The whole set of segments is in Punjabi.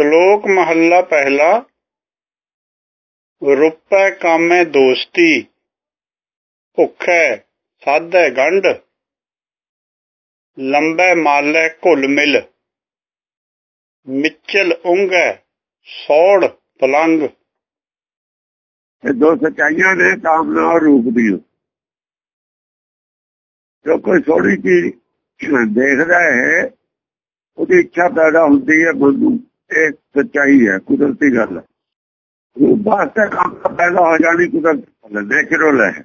ਸ਼ਲੋਕ ਮਹੱਲਾ ਪਹਿਲਾ, ਰੁਪੈ ਕਾਮੇ ਦੋਸਤੀ, ਭੁੱਖੈ ਸਾਧੈ ਗੰਢ, ਲੰਬੈ ਮਾਲੈ ਘੁਲ ਮਿਲ, ਮਿੱਚਲ ਉਂਗੈ ਸੌੜ ਪਲੰਗ। ਇਹ ਦੋ ਸਚਾਈਆਂ ਨੇ ਕਾਮਨਾ ਰੂਪ ਦੀ ਜੋ ਕੋਈ ਥੋੜੀ ਚੀਜ਼ ਦੇਖਦਾ ਹੈ, ਉਹਦੀ ਇੱਛਾ ਪੈਦਾ ਹੁੰਦੀ ਹੈ ਬੰਦੂ ਇਹ ਸਚਾਈ ਹੈ, ਕੁਦਰਤੀ ਗੱਲ ਹੈ। ਰੂਪ ਵਾਸਤੇ ਕੰਮ ਪੈਦਾ ਹੋ ਜਾਣੀ ਕੁਦਰਤੀ ਨੇਚਰਲ ਹੈ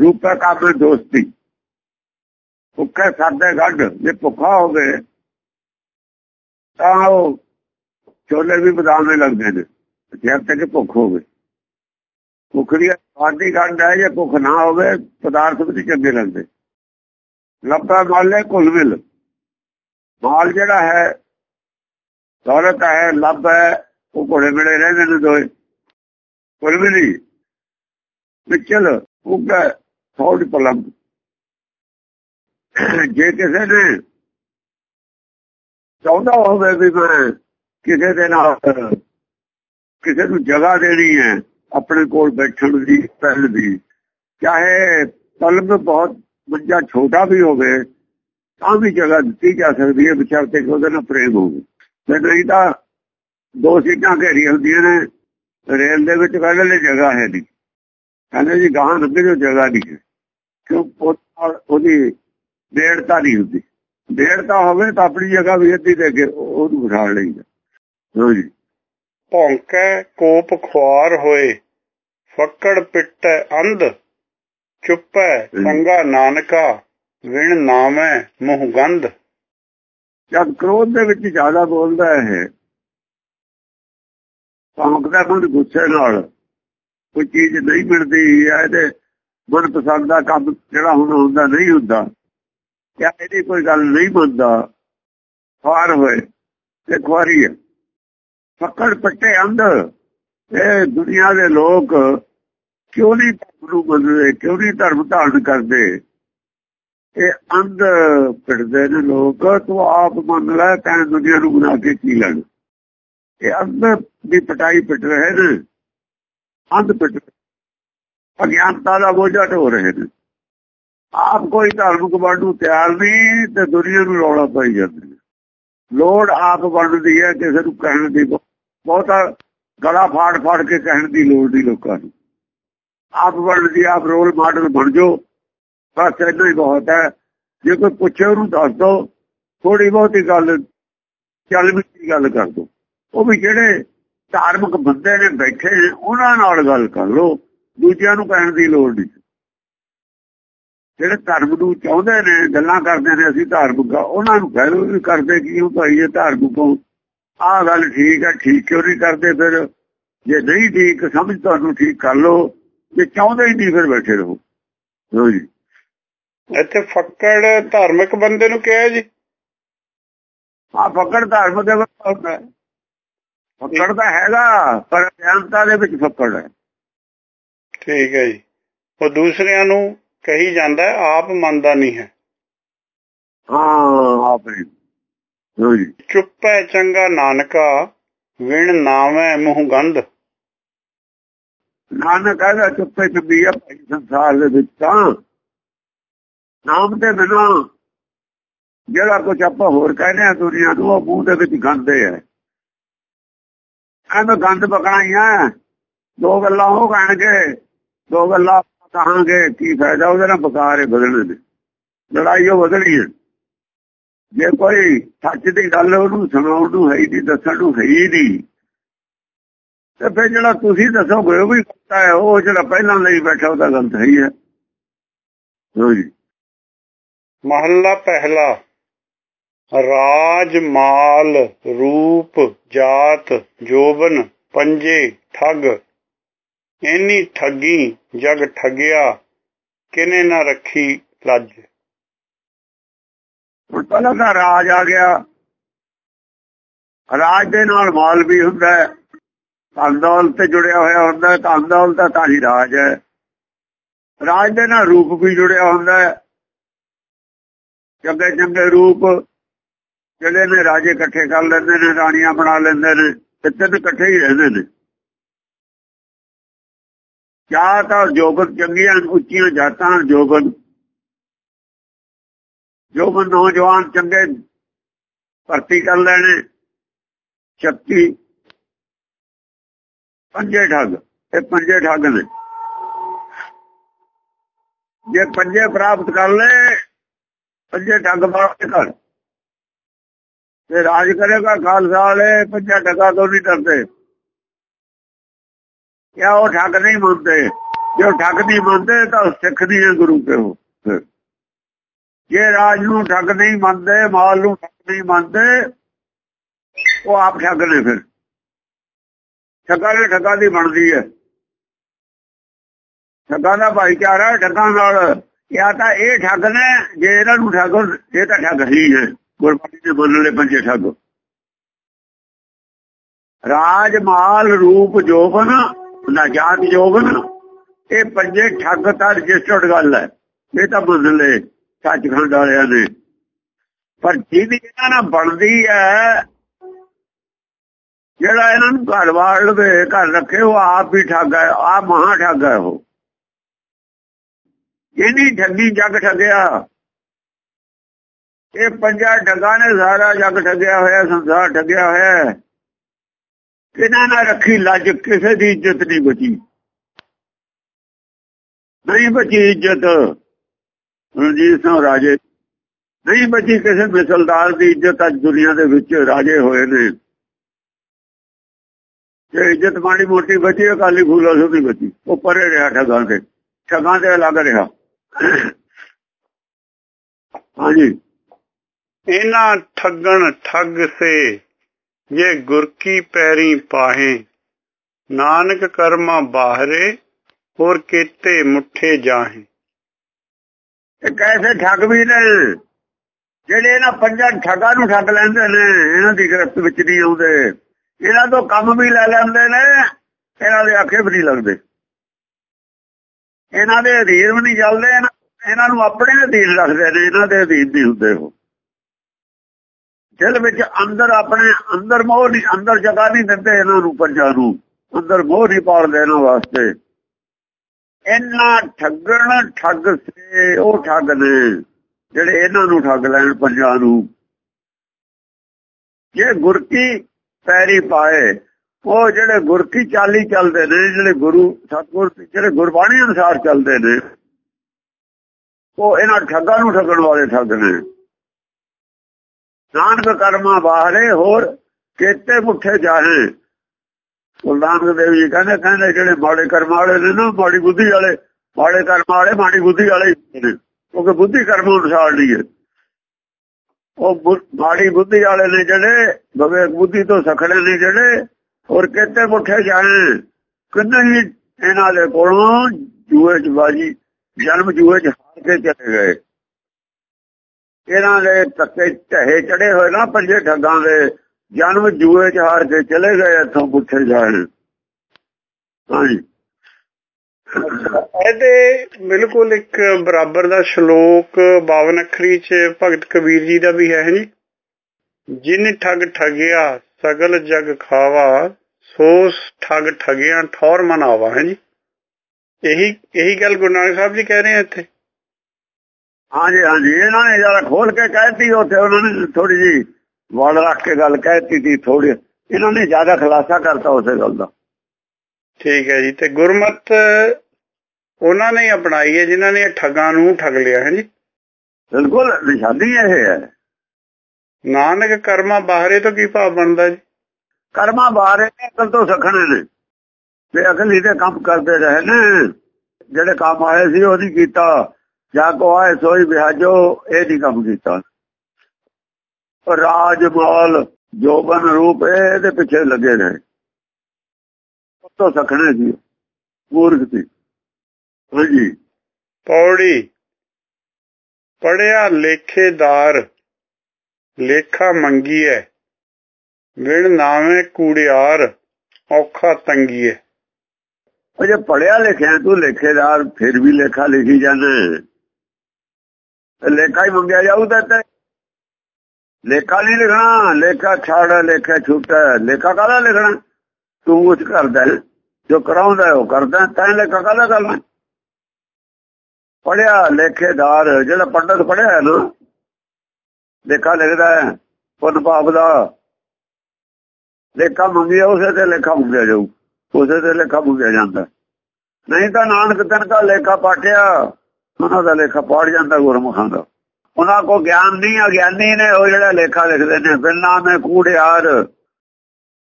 ਰੂਪ ਦਾ ਕੰਮ ਦੋਸਤੀ। ਭੁੱਖੇ ਸਾਦੇ ਗੱਡ, ਜੇ ਭੁੱਖਾ ਹੋਵੇ ਤਾਂ ਉਹ ਛੋਲੇ ਵੀ ਬਦਾਮੇ ਲੱਗਦੇ ਨੇ। ਜੇ ਤੱਕ ਭੁੱਖ ਹੋਵੇ। ਭੁੱਖ ਦੀ ਆਦੀ ਗੱਡ ਹੈ, ਜੇ ਭੁੱਖ ਨਾ ਹੋਵੇ, ਪਦਾਰਥ ਵੀ ਚੰਗੇ ਲੱਗਦੇ। ਲੱਭਾ ਮਾਲੇ ਕੁਲ ਮਿਲ। ਮਾਲ ਜਿਹੜਾ ਹੈ ਦੌਲਤ ਹੈ, ਲੱਭ ਹੈ, ਉਹ ਘੋੜੇ ਮਿਲੇ ਰਹਿੰਦੇ ਨੇ ਦੋਏ ਕੁਲ ਮਿਲੀ ਵਿਚਲ ਉੱਗਾ ਥੋੜੀ ਪਲੰਗ ਜੇ ਕਿਸੇ ਨੇ ਚਾਹੁੰਦਾ ਹੋਵੇ ਵੀ ਮੈਂ ਕਿਸੇ ਦੇ ਨਾਲ, ਕਿਸੇ ਨੂੰ ਜਗ੍ਹਾ ਦੇਣੀ ਹੈ, ਆਪਣੇ ਕੋਲ ਬੈਠਣ ਦੀ, ਪਹਿਲ ਦੀ, ਚਾਹੇ ਪਲੰਗ ਬਹੁਤ ਬੱਚਾ ਛੋਟਾ ਵੀ ਹੋਵੇ, ਤਾਂ ਵੀ ਜਗ੍ਹਾ ਦਿੱਤੀ ਜਾ ਸਕਦੀ ਹੈ, ਵਿਚਾਰ ਤੇ ਉਹਦੇ ਨਾਲ ਪ੍ਰੇਮ ਹੋਵੇ। ਨਹੀਂ ਤਾਂ ਦੋ ਸੀਟਾਂ ਘੇਰੀਆਂ ਹੁੰਦੀਆਂ ਨੇ ਰੇਲ ਦੇ ਵਿੱਚ ਕਹਿੰਦੇ ਜਗ੍ਹਾ ਹੈ ਨਹੀਂ। ਕਹਿੰਦੇ ਜੀ ਗਾਹਾਂ ਲੱਗੇ ਜੋ ਜਗ੍ਹਾ ਨਹੀਂ ਕਿਉਂ? ਉਹਦੀ ਡੇੜਤਾ ਨਹੀਂ ਹੁੰਦੀ। ਡੇੜਤਾ ਹੋਵੇ ਤਾਂ ਆਪਣੀ ਜਗ੍ਹਾ ਵੀ ਅੱਧੀ ਦੇ ਕੇ ਉਹਨੂੰ ਬਿਠਾ ਲਈਦਾ। ਲੋ ਜੀ। ਭੌਂਕੈ ਕੋਪ ਖੁਆਰ ਹੋਏ ਫੱਕੜ ਪਿੱਟੈ ਅੰਧ ਚੁੱਪੈ ਸੰਗਾ ਨਾਨਕਾ ਵਿਣ ਨਾਮੈ ਮੂੰਹ ਗੰਧ। ਜਦ ਕ੍ਰੋਧ ਦੇ ਵਿੱਚ ਜ਼ਿਆਦਾ ਬੋਲਦਾ ਹੈ ਭੌਂਕਦਾ ਮਨ ਗੁੱਸੇ ਨਾਲ, ਕੋਈ ਚੀਜ਼ ਨਹੀਂ ਮਿਲਦੀ ਹੈ ਤੇ ਮਨ ਪਸੰਦ ਦਾ ਕੰਮ ਜਿਹੜਾ ਹੁਣ ਹੁੰਦਾ ਨਹੀਂ ਹੁੰਦਾ ਕਿਆ ਇਹਦੀ ਕੋਈ ਗੱਲ ਨਹੀਂ ਮੰਨਦਾ ਖਾਰ ਹੋਏ ਤੇ ਖੁਆਰੀ ਹੈ। ਫੱਕੜ ਪੱਟੇ ਅੰਧ, ਇਹ ਦੁਨੀਆ ਦੇ ਲੋਕ ਕਿਉਂ ਨਹੀਂ ਨੂੰ ਮੰਨਦੇ, ਕਿਉਂ ਨਹੀਂ ਧਰਮ ਧਾਰਨ ਕਰਦੇ? ਇਹ ਅੰਧ ਪਿੜਦੇ ਨੇ ਲੋਕ, ਤੂੰ ਆਪ ਮੰਨ ਲੈ ਤੈਨੂੰ ਦੁਨੀਆ ਨੂੰ ਬਣਾ ਕੇ ਕੀ ਲੈਣ? ਇਹ ਅੰਧ ਦੀ ਪਟਾਈ ਪਿੱਟ ਰਹੇ ਨੇ। ਅੰਧ ਪਿੱਟ ਅਗਿਆਨਤਾ ਦਾ ਬੋਝਾ ਢੋ ਰਹੇ ਨੇ। ਆਪ ਕੋਈ ਧਾਰਮਿਕ ਬਣਨ ਨੂੰ ਤਿਆਰ ਨਹੀਂ, ਤੇ ਦੁਨੀਆ ਨੂੰ ਰੌਲਾ ਪਾਈ ਜਾਂਦੀ ਲੋੜ ਆਪ ਬਣਦੀ ਹੈ, ਕਿਸੇ ਨੂੰ ਕਹਿਣ ਦੀ ਬਹੁਤਾ ਗਲਾ ਫਾੜ ਫਾੜ ਕੇ ਕਹਿਣ ਦੀ ਲੋੜ ਨਹੀਂ ਲੋਕਾਂ ਨੂੰ। ਆਪ ਬਣਦੀ ਆਪ ਰੋਲ ਮਾਡਲ ਬਣ ਜਾਓ। ਬਸ ਇੰਨਾ ਹੀ ਬਹੁਤ ਹੈ। ਜੇ ਕੋਈ ਪੁੱਛੇ ਉਹਨੂੰ ਦੱਸ ਦੋ ਥੋੜੀ ਬਹੁਤੀ ਗੱਲ, ਚੱਲ ਵੀ ਗੱਲ ਕਰ ਦੋ। ਉਹ ਵੀ ਜਿਹੜੇ ਧਾਰਮਿਕ ਬੰਦੇ ਨੇ ਬੈਠੇ ਨੇ, ਉਹਨਾਂ ਨਾਲ ਗੱਲ ਕਰ ਲੋ ਦੂਜਿਆਂ ਨੂੰ ਕਹਿਣ ਦੀ ਲੋੜ ਨਹੀਂ। ਜਿਹੜੇ ਧਰਮ ਨੂੰ ਚਾਹੁੰਦੇ ਨੇ, ਗੱਲਾਂ ਕਰਦੇ ਨੇ, ਅਸੀਂ ਧਾਰਮਿਕ ਉਹਨਾਂ ਨੂੰ ਕਹਿ ਲੋ ਵੀ ਕਰਦੇ ਕੀ ਹੋ ਭਾਈ ਇਹ ਧਾਰਮਿਕ ਆਹ ਗੱਲ ਠੀਕ ਹੈ, ਠੀਕ ਕਿਉਂ ਨਹੀਂ ਕਰਦੇ ਫਿਰ? ਜੇ ਨਹੀਂ ਠੀਕ, ਸਮਝ ਤੁਹਾਨੂੰ ਠੀਕ ਕਰ ਲੋ ਜੇ ਚਾਹੁੰਦੇ ਹੀ ਨਹੀਂ, ਫਿਰ ਬੈਠੇ ਰਹੋ। ਲੋ ਜੀ। ਇੱਥੇ ਫੱਕੜ ਧਾਰਮਿਕ ਬੰਦੇ ਨੂੰ ਕਿਹਾ ਜੀ? ਆ ਫੱਕੜ ਧਾਰਮਿਕ ਦੇ ਵਿੱਚ ਹੈ। ਫੱਕੜ ਤਾਂ ਹੈਗਾ ਪਰ ਗਿਆਨਤਾ ਦੇ ਵਿੱਚ ਫੱਕੜ ਹੈ। ਠੀਕ ਹੈ ਜੀ। ਉਹ ਦੂਸਰਿਆਂ ਨੂੰ ਕਹੀ ਜਾਂਦਾ ਆਪ ਮੰਨਦਾ ਨਹੀਂ ਹੈ। ਹਾਂ ਆਪ ਹੀ ਲੋ ਜੀ। ਚੁੱਪੈ ਚੰਗਾ ਨਾਨਕਾ ਵਿਣ ਨਾਵੇਂ ਮੂੰਹ ਗੰਧ। ਨਾਨਕ ਕਹਿੰਦਾ ਚੁੱਪੇ ਚੁੱਪੀ ਆ ਭਾਈ ਸੰਸਾਰ ਦੇ ਵਿੱਚ ਤਾਂ। ਨਾਮ ਦੇ ਬਿਨਾ ਜਿਹੜਾ ਕੁਝ ਆਪਾਂ ਹੋਰ ਕਹਿੰਦੇ ਆ ਦੁਨੀਆ ਨੂੰ, ਉਹ ਮੂੰਹ ਦੇ ਵਿੱਚ ਗੰਦੇ ਆ ਐਵੇਂ ਗੰਦ ਪਕਾਈਆਂ, ਦੋ ਗੱਲਾਂ ਉਹ ਕਹਿਣਗੇ, ਦੋ ਗੱਲਾਂ ਕਹਾਂਗੇ, ਕੀ ਫਾਇਦਾ ਉਹਦੇ ਨਾਲ ਬਕਾਰ ਬਦਲਣੇ ਨੇ ਲੜਾਈ ਉਹ ਬਦਲੀ ਹੈ। ਜੇ ਕੋਈ ਸੱਚ ਦੀ ਗੱਲ ਉਹਨੂੰ ਸੁਣਾਉਣ ਨੂੰ ਹੈ ਨਹੀਂ, ਦੱਸਣ ਨੂੰ ਹੈ ਨਹੀਂ, ਤੇ ਫਿਰ ਜਿਹੜਾ ਤੁਸੀਂ ਦੱਸੋਗੇ ਉਹ ਵੀ ਕਰਤਾ ਹੈ, ਉਹ ਜਿਹੜਾ ਪਹਿਲਾਂ ਲਈ ਬੈਠਾ ਉਹਦਾ ਗਲਤ ਹੈ ਹੀ ਹੈ। ਜੀ। ਮਹੱਲਾ ਪਹਿਲਾ ਰਾਜ ਮਾਲ ਰੂਪ ਜਾਤ ਜੋਬਨ ਪੰਜੇ ਠੱਗ। ਇੰਨੀ ਠੱਗੀ ਜਗ ਠੱਗਿਆ, ਕਿਨੇ ਨਾ ਰੱਖੀ ਲੱਜ। ਹੁਣ ਪਹਿਲਾਂ ਤਾਂ ਰਾਜ ਆ ਗਿਆ। ਰਾਜ ਦੇ ਨਾਲ ਮਾਲ ਵੀ ਹੁੰਦਾ ਹੈ। ਧਨ ਦੌਲਤ ਤੇ ਜੁੜਿਆ ਹੋਇਆ ਹੁੰਦਾ ਹੈ। ਧਨ ਦੌਲਤ ਤਾਂ ਹੀ ਰਾਜ ਹੈ। ਰਾਜ ਦੇ ਨਾਲ ਰੂਪ ਵੀ ਜੁੜਿਆ ਹੁੰਦਾ ਹੈ। ਚੰਗੇ ਚੰਗੇ ਰੂਪ ਜਿਹੜੇ ਨੇ ਰਾਜੇ ਇਕੱਠੇ ਕਰ ਲੈਂਦੇ ਨੇ, ਰਾਣੀਆਂ ਬਣਾ ਲੈਂਦੇ ਨੇ, ਤੇ ਤਿੰਨ ਇਕੱਠੇ ਹੀ ਰਹਿੰਦੇ ਨੇ। ਜਾਂ ਤਾਂ ਜੋਗਨ ਚੰਗੀਆਂ, ਉੱਚੀਆਂ ਜਾਤਾਂ ਜੋਗਨ ਜੋਗਨ ਨੌਜਵਾਨ ਚੰਗੇ ਭਰਤੀ ਕਰ ਲੈਣੇ। ਸ਼ਕਤੀ। ਪੰਜੇ ਠੱਗ, ਇਹ ਪੰਜੇ ਠੱਗ ਨੇ। ਜੇ ਪੰਜੇ ਪ੍ਰਾਪਤ ਕਰ ਲੈ ਪੰਜੇ ਠੱਗ ਬਾਹਰ ਕਰ ਤੇ ਰਾਜ ਕਰੇਗਾ, ਖਾਲਸਾ ਵਾਲੇ ਪੰਜਾ ਠੱਗਾ ਤੋਂ ਨਹੀਂ ਡਰਦੇ। ਕਿਆ ਉਹ ਠੱਗ ਨਹੀਂ ਮੰਨਦੇ? ਜੇ ਉਹ ਠੱਗ ਨਹੀਂ ਮੰਨਦੇ, ਤਾਂ ਸਿੱਖ ਨਹੀਂ ਹੈ ਗੁਰੂ ਕੇ ਹੋ ਜੇ ਰਾਜ ਨੂੰ ਠੱਗ ਨਹੀਂ ਮੰਨਦੇ, ਮਾਲ ਨੂੰ ਠੱਗ ਨਹੀਂ ਮੰਨਦੇ, ਉਹ ਆਪ ਠੱਗ ਨੇ ਫਿਰ। ਠੱਗਾ ਨੇ ਠੱਗਾ ਦੀ ਬਣਦੀ ਹੈ। ਠੱਗਾ ਦਾ ਭਾਈਚਾਰਾ, ਠੱਗਾ ਨਾਲ ਜਾਂ ਤਾਂ ਇਹ ਠੱਗ ਨੇ ਜੇ ਇਹਨਾਂ ਨੂੰ ਠੱਗ ਇਹ ਤਾਂ ਠੱਗ ਹੀ ਹੈ ਗੁਰਬਾਣੀ ਦੇ ਬੋਲਣੇ ਪੰਜੇ ਠੱਗ। ਰਾਜ ਮਾਲ ਰੂਪ ਜੋਬਨ, ਨਾ ਜਾਤ ਜੋਬਨ, ਇਹ ਪੰਜੇ ਠੱਗ ਤਾਂ ਰਜਿਸਟਰਡ ਗੱਲ ਹੈ। ਇਹ ਤਾਂ ਮੰਨ ਲੈ ਸੱਚਖੰਡ ਵਾਲਿਆਂ ਨੇ। ਪਰ ਜਿਹਦੀ ਇਹਨਾਂ ਨਾਲ ਬਣਦੀ ਹੈ, ਜਿਹੜਾ ਇਹਨਾਂ ਨੂੰ ਘਰ ਵਾੜ ਲਵੇ ਘਰ ਰੱਖੇ, ਉਹ ਆਪ ਹੀ ਠੱਗ ਹੈ ਆ ਮਹਾ ਠੱਗ ਹੈ ਉਹ। ਇਹਨੀ ਠੱਗੀ ਜੱਗ ਠੱਗਿਆ। ਇਹ ਪੰਜਾ ਠੱਗਾ ਨੇ ਸਾਰਾ ਜੱਗ ਠੱਗਿਆ ਹੋਇਆ, ਸੰਸਾਰ ਠੱਗਿਆ ਹੋਇਆ। ਕਿਨਾਂ ਨਾ ਰੱਖੀ ਲੱਜ, ਕਿਸੇ ਦੀ ਇੱਜ਼ਤ ਨਹੀਂ ਬਚੀ। ਨਹੀਂ ਬਚੀ ਇੱਜ਼ਤ। ਰਣਜੀਤ ਸਿੰਘ ਰਾਜੇ, ਨਹੀਂ ਬਚੀ ਕਿਸੇ ਮਿਸਲਦਾਰ ਦੀ ਇੱਜ਼ਤ ਅੱਜ ਦੁਨੀਆ ਦੇ ਵਿੱਚ ਰਾਜੇ ਹੋਏ ਨੇ। ਜੇ ਇੱਜ਼ਤ ਮਾੜੀ ਮੋਟੀ ਬਚੀ, ਅਕਾਲੀ ਫੂਲਾ ਸੋ ਨਹੀਂ ਬਚੀ। ਉਹ ਪਰੇ ਰਿਹਾ ਠੱਗਾਂ ਤੇ। ਠੱਗਾਂ ਤੇ ਲੱਗ ਰਿਹਾ। ਹਾਂਜੀ। ਇਹਨਾਂ ਠੱਗਣ ਠੱਗ ਸੇ ਜੇ ਗੁਰ ਕੀ ਪੈਰੀ ਪਾਹੇ ਨਾਨਕ ਕਰਮਾ ਬਾਹਰੇ ਹੋਰ ਕੀਤੇ ਮੁੱਠੇ ਜਾਹੇ। ਇਹ ਕੈਸੇ ਠੱਗ ਵੀ ਨੇ ਜਿਹੜੇ ਇਹਨਾਂ ਪੰਜਾਂ ਠੱਗਾਂ ਨੂੰ ਠੱਗ ਲੈਂਦੇ ਨੇ ਇਹਨਾਂ ਦੀ ਗ੍ਰਿਫਤ ਵਿੱਚ ਨਹੀਂ ਆਉਂਦੇ। ਇਹਨਾਂ ਤੋਂ ਕੰਮ ਵੀ ਲੈ ਲੈਂਦੇ ਨੇ ਇਹਨਾਂ ਦੇ ਆਖੇ ਵੀ ਨਹੀਂ ਲੱਗਦੇ। ਇਹਨਾਂ ਦੇ ਅਧੀਨ ਵੀ ਨਹੀਂ ਚੱਲਦੇ, ਇਹਨਾਂ ਨੂੰ ਆਪਣੇ ਅਧੀਨ ਰੱਖਦੇ ਨੇ, ਇਹਨਾਂ ਦੇ ਅਧੀਨ ਨਹੀਂ ਹੁੰਦੇ ਉਹ। ਦਿਲ ਵਿੱਚ ਅੰਦਰ ਆਪਣੇ, ਅੰਦਰ ਮੋਹ ਨਹੀਂ, ਅੰਦਰ ਜਗ੍ਹਾ ਨਹੀਂ ਦਿੰਦੇ ਇਹਨਾਂ ਨੂੰ ਪੰਜਾਂ ਨੂੰ। ਅੰਦਰ ਮੋਹ ਨਹੀਂ ਪਾਲਦੇ ਇਹਨਾਂ ਵਾਸਤੇ। ਇਹਨਾਂ ਠੱਗਣ, ਠੱਗ ਸੇ ਉਹ ਠੱਗ ਨੇ, ਜਿਹੜੇ ਇਹਨਾਂ ਨੂੰ ਠੱਗ ਲੈਣ ਪੰਜਾਂ ਨੂੰ। ਜੇ ਗੁਰਕੀ ਪੈਰੀ ਪਾਏ ਉਹ ਜਿਹੜੇ ਗੁਰਕੀ ਚਾਲੀ ਚੱਲਦੇ ਨੇ, ਜਿਹੜੇ ਗੁਰੂ ਸਤਗੁਰ ਜਿਹੜੇ ਗੁਰਬਾਣੀ ਅਨੁਸਾਰ ਚੱਲਦੇ ਨੇ, ਉਹ ਇਹਨਾਂ ਠੱਗਾਂ ਨੂੰ ਠੱਗਣ ਵਾਲੇ ਠੱਗ ਨੇ। ਨਾਨਕ ਕਰਮਾਂ ਬਾਹਰੇ ਹੋਰ ਕਿਤੇ ਮੁੱਠੇ ਜਾਹੇ। ਗੁਰਦਾਨਕ ਦੇਵ ਜੀ ਕਹਿੰਦੇ ਕਹਿੰਦੇ ਜਿਹੜੇ ਮਾੜੇ ਕਰਮ ਵਾਲੇ ਨੇ ਨਾ, ਮਾੜੀ ਬੁੱਧੀ ਵਾਲੇ, ਮਾੜੇ ਕਰਮ ਵਾਲੇ, ਮਾੜੀ ਬੁੱਧੀ ਵਾਲੇ ਨੇ, ਕਿਉਂਕਿ ਬੁੱਧੀ ਕਰਮ ਅਨੁਸਾਰ ਨਹੀਂ ਹੈ। ਉਹ ਮਾੜੀ ਬੁੱਧੀ ਵਾਲੇ ਨੇ ਜਿਹੜੇ ਬਵੇ ਬੁੱਧੀ ਤੋਂ ਸਖੜੇ ਨੇ ਜਿਹੜੇ ਹੋਰ ਕਿਤੇ ਮੁੱਠੇ ਜਾਣੇ ਕਿੰਨੇ ਇਹਨਾਂ ਦੇ ਕੋਲੋਂ ਜੂਏ ਚ ਜਨਮ ਜੂਏ ਚ ਹਾਰ ਕੇ ਚਲੇ ਗਏ। ਇਹਨਾਂ ਦੇ ਤੱਕੇ ਢਹੇ ਚੜੇ ਹੋਏ ਨਾ ਪੰਜੇ ਠੱਗਾਂ ਦੇ, ਜਨਮ ਜੂਏ ਚ ਹਾਰ ਕੇ ਚਲੇ ਗਏ ਇੱਥੋਂ ਪੁੱਛੇ ਜਾਣ। ਹਾਂਜੀ। ਇਹਦੇ ਬਿਲਕੁਲ ਇੱਕ ਬਰਾਬਰ ਦਾ ਸ਼ਲੋਕ 52 ਅੱਖਰੀ ਚ ਭਗਤ ਕਬੀਰ ਜੀ ਦਾ ਵੀ ਹੈ ਜੀ। ਜਿਨ ਠੱਗ ਠਗਿਆ ਸਗਲ ਜਗ ਖਾਵਾ ਸੋ ਠੱਗ ਠਗਿਆ ਠੌਰ ਮਨਾਵਾ ਹੈ ਜੀ? ਇਹੀ ਇਹੀ ਗੱਲ ਗੁਰੂ ਨਾਨਕ ਸਾਹਿਬ ਜੀ ਕਹਿ ਰਹੇ ਆ ਇੱਥੇ। ਹਾਂਜੀ ਹਾਂਜੀ ਇਹਨਾਂ ਨੇ ਜਰਾ ਖੋਲ ਕੇ ਕਹਿਤੀ ਉੱਥੇ ਉਹਨਾਂ ਨੇ ਥੋੜੀ ਜੀ ਵੜ ਰੱਖ ਕੇ ਗੱਲ ਕਹਿਤੀ ਸੀ ਥੋੜੀ ਇਹਨਾਂ ਨੇ ਜ਼ਿਆਦਾ ਖੁਲਾਸਾ ਕਰਤਾ ਉਸੇ ਗੱਲ ਦਾ। ਠੀਕ ਹੈ ਜੀ ਤੇ ਗੁਰਮਤ ਉਹਨਾਂ ਨੇ ਅਪਣਾਈ ਹੈ ਜਿਨ੍ਹਾਂ ਨੇ ਠੱਗਾਂ ਨੂੰ ਠੱਗ ਲਿਆ ਹੈ ਜੀ? ਬਿਲਕੁਲ ਨਿਸ਼ਾਨੀ ਇਹ ਹੈ। ਨਾਨਕ ਕਰਮਾਂ ਬਾਹਰੇ ਤੋਂ ਕੀ ਭਾਵ ਬਣਦਾ ਜੀ? ਕਰਮਾਂ ਬਾਹਰੇ ਅਕਲ ਤੋਂ ਸਖਣੇ ਨੇ। ਤੇ ਅਕਲ ਹੀ ਦੇ ਕੰਮ ਕਰਦੇ ਰਹੇ ਨੇ। ਜਿਹੜੇ ਕੰਮ ਆਏ ਸੀ ਉਹ ਨਹੀਂ ਕੀਤਾ। ਜਾਂ ਕੋ ਆਏ ਸੋਈ ਵਿਹਾਜੋ ਇਹ ਨਹੀਂ ਕੰਮ ਕੀਤਾ। ਰਾਜ ਮਾਲ ਜੋਬਨ ਰੂਪ ਇਹਦੇ ਪਿੱਛੇ ਲੱਗੇ ਨੇ ਤੋਂ ਸਖਣੇ ਸੀ ਮੂਰਖ ਸੀ। ਹਾਂਜੀ। ਪੌੜੀ ਪੜਿਆ ਲੇਖੇਦਾਰ ਲੇਖਾ ਮੰਗੀਐ, ਵਿਣ ਨਾਵੇਂ ਕੂੜਿਆਰ ਔਖਾ ਤੰਗੀਐ। ਉਹ ਜੇ ਪੜਿਆ ਲਿਖਿਆ ਤੂੰ ਲੇਖੇਦਾਰ, ਫਿਰ ਵੀ ਲੇਖਾ ਲਿਖੀ ਜਾਂਦੇ ਲੇਖਾ ਹੀ ਮੰਗਿਆ ਜਾਊ ਤਾਂ ਲੇਖਾ ਨਹੀਂ ਲਿਖਣਾ, ਲੇਖਾ ਛਾੜ, ਲੇਖਾ ਛੁੱਟਾ ਲੇਖਾ ਕਾਹਦਾ ਲਿਖਣਾ? ਤੂੰ ਕੁਝ ਕਰਦਾ ਜੋ ਕਰਾਉਂਦਾ ਉਹ ਕਰਦਾ ਤਾਂ ਲੇਖਾ ਕਾਹਦਾ ਕਰਨਾ? ਪੜਿਆ ਲੇਖੇਦਾਰ, ਜਿਹੜਾ ਪੰਡਤ ਪੜਿਆ ਨਾ ਲੇਖਾ ਲਿਖਦਾ ਹੈ, ਪੁੰਨ ਪਾਪ ਦਾ। ਲੇਖਾ ਮੰਗਿਆ ਉਸੇ ਤੇ ਲੇਖਾ ਮੰਗਿਆ ਜਾਊ, ਉਸੇ ਤੇ ਲੇਖਾ ਮੰਗਿਆ ਜਾਂਦਾ। ਨਹੀਂ ਤਾਂ ਨਾਨਕ ਤਨ ਲੇਖਾ ਪਾਟਿਆ ਉਹਨਾਂ ਦਾ ਲੇਖਾ ਪਾੜ ਜਾਂਦਾ ਗੁਰਮੁਖਾਂ ਦਾ। ਉਹਨਾਂ ਕੋ ਗਿਆਨ ਨਹੀਂ ਅਗਿਆਨੀ ਨੇ ਉਹ ਜਿਹੜਾ ਲੇਖਾ ਲਿਖਦੇ ਨੇ ਬਿਨਾਂ ਮੈਂ ਕੂੜਿਆਰ।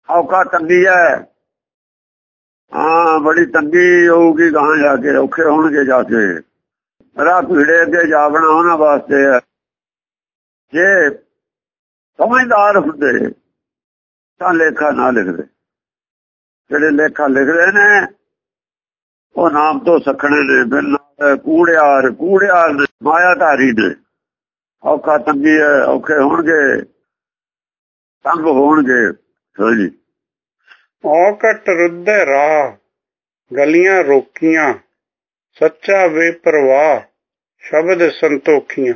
ਔਕਾ ਤੰਗੀ ਹੈ। ਹਾਂ, ਬੜੀ ਤੰਗੀ ਹੋਊਗੀ ਗਾਂ ਜਾ ਕੇ ਔਖੇ ਹੋਣਗੇ ਜਾ ਕੇ। ਰਾਹ ਭੀੜੇ ਅੱਗੇ ਜਾਵਣਾ ਉਹਨਾਂ ਵਾਸਤੇ ਹੈ। ਜੇ ਸਮਝਦਾਰ ਹੁੰਦੇ, ਤਾਂ ਲੇਖਾ ਨਾ ਲਿਖਦੇ। ਜਿਹੜੇ ਲੇਖਾ ਲਿਖਦੇ ਨੇ, ਉਹ ਨਾਮ ਤੋਂ ਸਖਣੇ ਨੇ ਬਿਨਾਂ ਕੂੜਿਆਰ ਕੂੜਿਆਰ ਮਾਇਆ ਧਾਰੀ ਨੇ ਔਖਾ ਤੰਗੀ ਹੈ, ਔਖੇ ਹੋਣਗੇ, ਤੰਗ ਹੋਣਗੇ ਹਾਂਜੀ ਔਕਟ ਰੁੱਧੇ ਰਾਹ, ਗਲੀਆਂ ਰੋਕੀਆਂ, ਸੱਚਾ ਬੇਪਰਵਾਹ ਸ਼ਬਦ ਸੰਤੋਖੀਆਂ।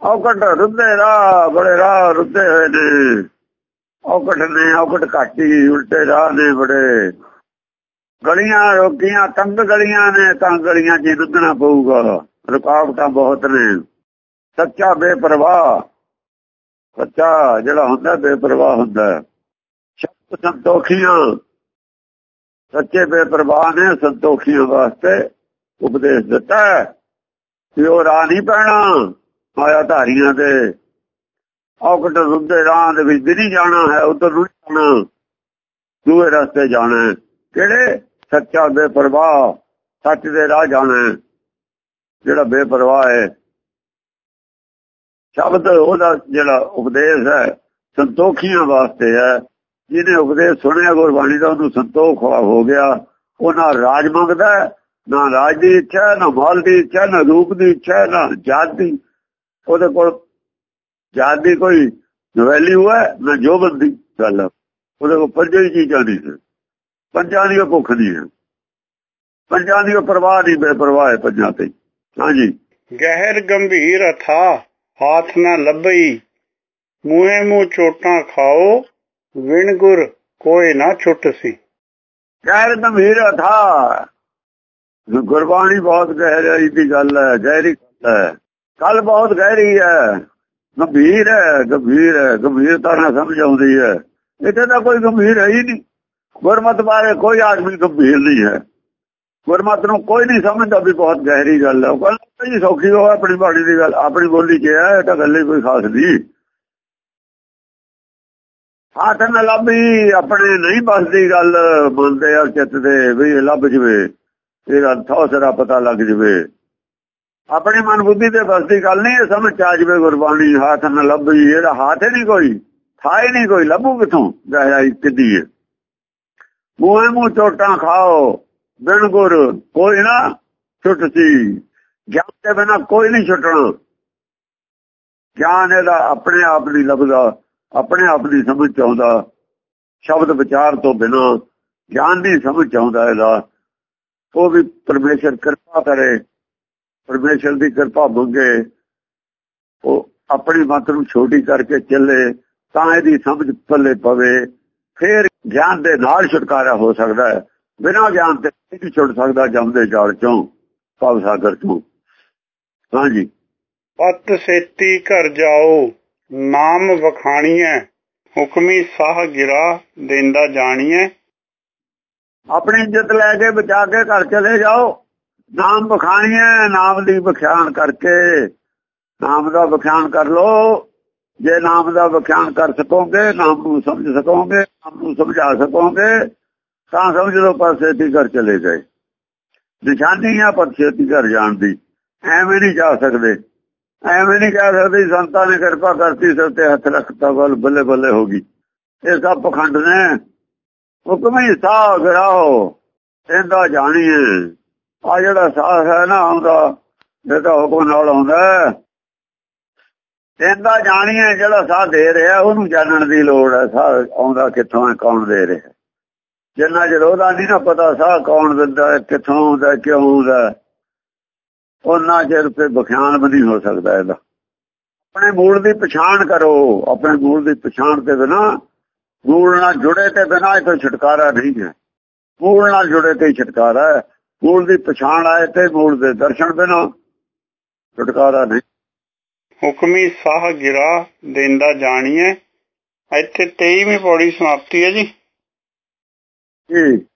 ਔਕਟ ਰੁੱਧੇ ਰਾਹ, ਬੜੇ ਰਾਹ ਰੁੱਧੇ ਹੋਏ ਨੇ। ਔਕਟ ਨੇ ਔਕਟ ਘਾਟੀ, ਉਲਟੇ ਰਾਹ ਨੇ ਬੜੇ। ਗਲੀਆਂ ਰੋਕੀਆਂ, ਤੰਗ ਗਲੀਆਂ ਨੇ, ਤਾਂ ਗਲੀਆਂ 'ਚ ਰੁੱਧਣਾ ਪਊਗਾ। ਰੁਕਾਵਟਾਂ ਬਹੁਤ ਨੇ। ਸੱਚਾ ਬੇਪਰਵਾਹ। ਸੱਚਾ ਜਿਹੜਾ ਹੁੰਦਾ, ਬੇਪਰਵਾਹ ਹੁੰਦਾ। ਸ਼ਬਦ ਸੰਤੋਖੀਆਂ। ਸੱਚੇ ਬੇਪਰਵਾਹ ਨੇ ਸੰਤੋਖੀਆਂ ਵਾਸਤੇ ਉਪਦੇਸ਼ ਦਿੱਤਾ ਕਿ ਉਹ ਰਾਹ ਨਹੀਂ ਪੈਣਾ। ਮਾਇਆ ਧਾਰੀਆਂ ਦੇ ਔਕਟ ਰੁੱਦੇ ਰਾਹ ਦੇ ਵਿੱਚ ਨਹੀਂ ਜਾਣਾ ਹੈ, ਉਧਰ ਨੂੰ ਜਾਣਾ। ਦੂਏ ਰਸਤੇ ਜਾਣਾ ਕਿਹੜੇ? ਸੱਚਾ ਬੇਪਰਵਾਹ, ਸੱਚ ਦੇ ਰਾਹ ਜਾਣਾ ਜਿਹੜਾ ਬੇਪਰਵਾਹ ਹੈ, ਸ਼ਬਦ ਉਹਦਾ ਜਿਹੜਾ ਉਪਦੇਸ਼ ਹੈ, ਸੰਤੋਖੀਆਂ ਵਾਸਤੇ ਹੈ। ਜਿਹਨੇ ਉਪਦੇਸ਼ ਸੁਣਿਆ, ਗੁਰਬਾਣੀ ਦਾ ਉਹਨੂੰ ਸੰਤੋਖ ਹੋ ਗਿਆ। ਉਹ ਨਾ ਰਾਜ ਮੰਗਦਾ, ਨਾ ਰਾਜ ਦੀ ਇੱਛਾ, ਨਾ ਮਾਲ ਦੀ ਇੱਛਾ, ਨਾ ਰੂਪ ਦੀ ਇੱਛਾ, ਨਾ ਜਾਤ ਦੀ ਉਹਦੇ ਕੋਲ ਜਾਤ ਦੀ ਕੋਈ ਵੈਲਿਊ ਹੈ ਨਾ ਜੋ ਬੰਦੀ ਗੱਲ ਉਹਦੇ ਕੋਲ ਪੰਜਾਂ ਹੀ ਚੀਜ਼ਾਂ ਨਹੀਂ ਸੀ। ਪੰਜਾਂ ਦੀ ਭੁੱਖ ਨਹੀਂ ਹੈ ਪੰਜਾਂ ਦੀ ਪਰਵਾਹ ਨਹੀਂ ਬੇਪਰਵਾਹ ਹੈ ਪੰਜਾਂ ਤੇ। ਹਾਂਜੀ ਗਹਿਰ ਗੰਭੀਰ ਅਥਾ ਹਾਥ ਨਾ ਲੱਭਈ। ਮੂਹੇ ਮੂੰਹ ਚੋਟਾਂ ਖਾਓ ਵਿਣ ਗੁਰ ਕੋਈ ਨਾ ਛੁੱਟ ਸੀ। ਗਹਿਰ ਗੰਭੀਰ ਅਥਾ। ਗੁਰਬਾਣੀ ਬਹੁਤ ਗਹਿਰਾਈ ਦੀ ਗੱਲ ਹੈ ਗਹਿਰੀ ਗੱਲ ਹੈ। ਕੱਲ ਬਹੁਤ ਗਹਿਰੀ ਹੈ। ਗੰਭੀਰ ਹੈ ਗੰਭੀਰ ਹੈ, ਗੰਭੀਰਤਾ ਨਾਲ ਸਮਝ ਆਉਂਦੀ ਹੈ। ਇੱਥੇ ਤਾਂ ਕੋਈ ਗੰਭੀਰ ਹੈ ਹੀ ਨਹੀਂ। ਗੁਰਮਤ ਬਾਰੇ ਕੋਈ ਆਦਮੀ ਗੰਭੀਰ ਨਹੀਂ ਹੈ। ਗੁਰਮਤ ਨੂੰ ਕੋਈ ਨਹੀਂ ਸਮਝਦਾ ਵੀ ਬਹੁਤ ਗਹਿਰੀ ਗੱਲ ਹੈ। ਉਹ ਕਹਿੰਦਾ ਜੀ, ਸੌਖੀ ਹੋ, ਆਪਣੀ ਬਾਣੀ ਦੀ ਗੱਲ, ਆਪਣੀ ਬੋਲੀ 'ਚ ਹੈ ਤਾਂ ਗੱਲ ਹੀ ਕੋਈ ਖਾਸ ਨਹੀਂ। ਹੱਥ ਨਾਲ ਲੱਭੀ, ਆਪਣੇ ਨਹੀਂ ਬਸਦੀ ਗੱਲ ਬੋਲਦੇ ਆ ਚਿੱਤ ਦੇ, ਵੀ ਲੱਭ ਜਵੇ, ਇਹਦਾ ਥੋਸਰਾ ਪਤਾ ਲੱਗ ਜਵੇ। ਆਪਣੀ ਮਨ ਬੁੱਧੀ ਤੇ ਬਸਦੀ ਗੱਲ ਨਹੀਂ ਸਮਝ ਆ ਜਵੇ ਗੁਰਬਾਣੀ ਹੱਥ ਨਾਲ ਲੱਭੀ, ਇਹਦਾ ਹੱਥ ਨਹੀਂ ਕੋਈ ਥਾਏ ਨਹੀਂ ਕੋਈ, ਲੱਭੂ ਕਿਥੋਂ? ਗਹਿਰਾਈ ਕਿੱਦੀ ਹੈ ਮੂੰਹ ਮੂੰਹ ਚੋਟਾਂ ਖਾਓ, ਬਿਨ ਗੁਰ, ਕੋਈ ਨਾ ਛੁੱਟ ਗਿਆਨ ਦੇ ਬਿਨਾ ਕੋਈ ਨਹੀਂ ਛੁੱਟਣਾ। ਗਿਆਨ ਇਹਦਾ ਆਪਣੇ ਆਪ ਨਹੀਂ ਲੱਭਦਾ, ਆਪਣੇ ਆਪ ਦੀ ਸਮਝ ਚਾਹੁੰਦਾ ਸ਼ਬਦ ਵਿਚਾਰ ਤੋਂ ਬਿਨਾ ਗਿਆਨ ਦੀ ਸਮਝ ਚਾਹੁੰਦਾ ਇਹਦਾ। ਉਹ ਵੀ ਪਰਮੇਸ਼ਰ ਕਿਰਪਾ ਕਰੇ ਪਰਮੇਸ਼ਰ ਦੀ ਕਿਰਪਾ ਮੰਗੇ ਉਹ ਆਪਣੀ ਮਤ ਨੂੰ ਛੋਟੀ ਕਰਕੇ ਚੱਲੇ ਤਾਂ ਇਹਦੀ ਸਮਝ ਪੱਲੇ ਪਵੇ। ਫਿਰ ਗਿਆਨ ਦੇ ਨਾਲ ਛੁਟਕਾਰਾ ਹੋ ਸਕਦਾ ਹੈ। ਬਿਨਾਂ ਗਿਆਨ ਤੇ ਨਹੀਂ ਛੁੱਟ ਸਕਦਾ ਜੰਮਦੇ ਜਾਲ ਚੋਂ ਭਵ ਸਾਗਰ ਚੋਂ। ਹਾਂਜੀ। ਪਤ ਸੇਤੀ ਘਰ ਜਾਓ ਨਾਮ ਵਖਾਣੀਐ ਹੁਕਮੀ ਸਾਹ ਗਿਰਾ ਦੇਂਦਾ ਜਾਣੀਐ। ਆਪਣੀ ਇੱਜ਼ਤ ਲੈ ਕੇ ਬਚਾ ਕੇ ਘਰ ਚਲੇ ਜਾਓ। ਨਾਮ ਵਖਾਣੀਐ ਨਾਮ ਦੀ ਵਿਖਿਆਨ ਕਰਕੇ। ਨਾਮ ਦਾ ਵਿਖਿਆਨ ਕਰ ਲੋ ਜੇ ਨਾਮ ਦਾ ਵਿਖਿਆਨ ਕਰ ਸਕੋਗੇ, ਨਾਮ ਨੂੰ ਸਮਝ ਸਕੋਗੇ, ਨਾਮ ਨੂੰ ਸਮਝਾ ਸਕੋਗੇ, ਤਾਂ ਸਮਝ ਲਓ ਪਾਸੇ ਦੀ ਘਰ ਚਲੇ ਗਏ। ਨਿਸ਼ਾਨੀ ਆ ਪਰਸੇ ਦੀ ਘਰ ਜਾਣ ਦੀ। ਐਵੇਂ ਨਹੀਂ ਜਾ ਸਕਦੇ। ਐਵੇਂ ਨਹੀਂ ਕਹਿ ਸਕਦੇ ਸੰਤਾਂ ਨੇ ਕਿਰਪਾ ਕਰਤੀ, ਸਿਰ ਤੇ ਹੱਥ ਰੱਖਤਾ ਗੱਲ ਬੱਲੇ ਬੱਲੇ ਹੋ ਗਈ। ਇਹ ਸਭ ਪਖੰਡ ਨੇ। ਹੁਕਮ ਹੀ ਸਾਹ ਗਰਾਓ, ਇਹਦਾ ਜਾਣੀਏ ਆ ਜਿਹੜਾ ਸਾਹ ਹੈ ਨਾ ਆਉਂਦਾ ਇਹਦਾ ਹੁਕਮ ਨਾਲ ਆਉਂਦਾ ਇਹਦਾ ਜਾਣੀਏ ਜਿਹੜਾ ਸਾਹ ਦੇ ਰਿਹਾ, ਉਹਨੂੰ ਜਾਣਨ ਦੀ ਲੋੜ ਹੈ, ਸਾਹ ਆਉਂਦਾ ਕਿੱਥੋਂ ਹੈ, ਕੌਣ ਦੇ ਰਿਹਾ ਜਿੰਨਾ ਚਿਰ ਉਹਦਾ ਨਹੀਂ ਨਾ ਪਤਾ ਸਾਹ ਕੌਣ ਦਿੰਦਾ ਹੈ, ਕਿੱਥੋਂ ਆਉਂਦਾ ਕਿਉਂ ਆਉਂਦਾ ਉਹਨਾਂ ਚਿਰ ਤੇ ਵਿਖਿਆਨ ਵੀ ਨਹੀਂ ਹੋ ਸਕਦਾ ਇਹਦਾ। ਆਪਣੇ ਮੂਲ ਦੀ ਪਛਾਣ ਕਰੋ, ਆਪਣੇ ਮੂਲ ਦੀ ਪਛਾਣ ਤੇ ਬਿਨਾ ਮੂਲ ਨਾਲ ਜੁੜੇ ਤੇ ਬਿਨਾ ਇਹ ਤੋਂ ਛੁਟਕਾਰਾ ਨਹੀਂ ਹੈ। ਮੂਲ ਨਾਲ ਜੁੜੇ ਤੇ ਛੁਟਕਾਰਾ ਹੈ। ਮੂਲ ਦੀ ਪਛਾਣ ਆਏ ਤੇ ਮੂਲ ਦੇ ਦਰਸ਼ਨ ਬਿਨਾ ਛੁਟਕਾਰਾ ਨਹੀਂ। ਹੁਕਮੀ ਸਾਹ ਗਿਰਾ ਦੇਂਦਾ ਜਾਣੀਏ ਇੱਥੇ 23ਵੀਂ ਪੌੜੀ ਸਮਾਪਤੀ ਹੈ ਜੀ। ਜੀ।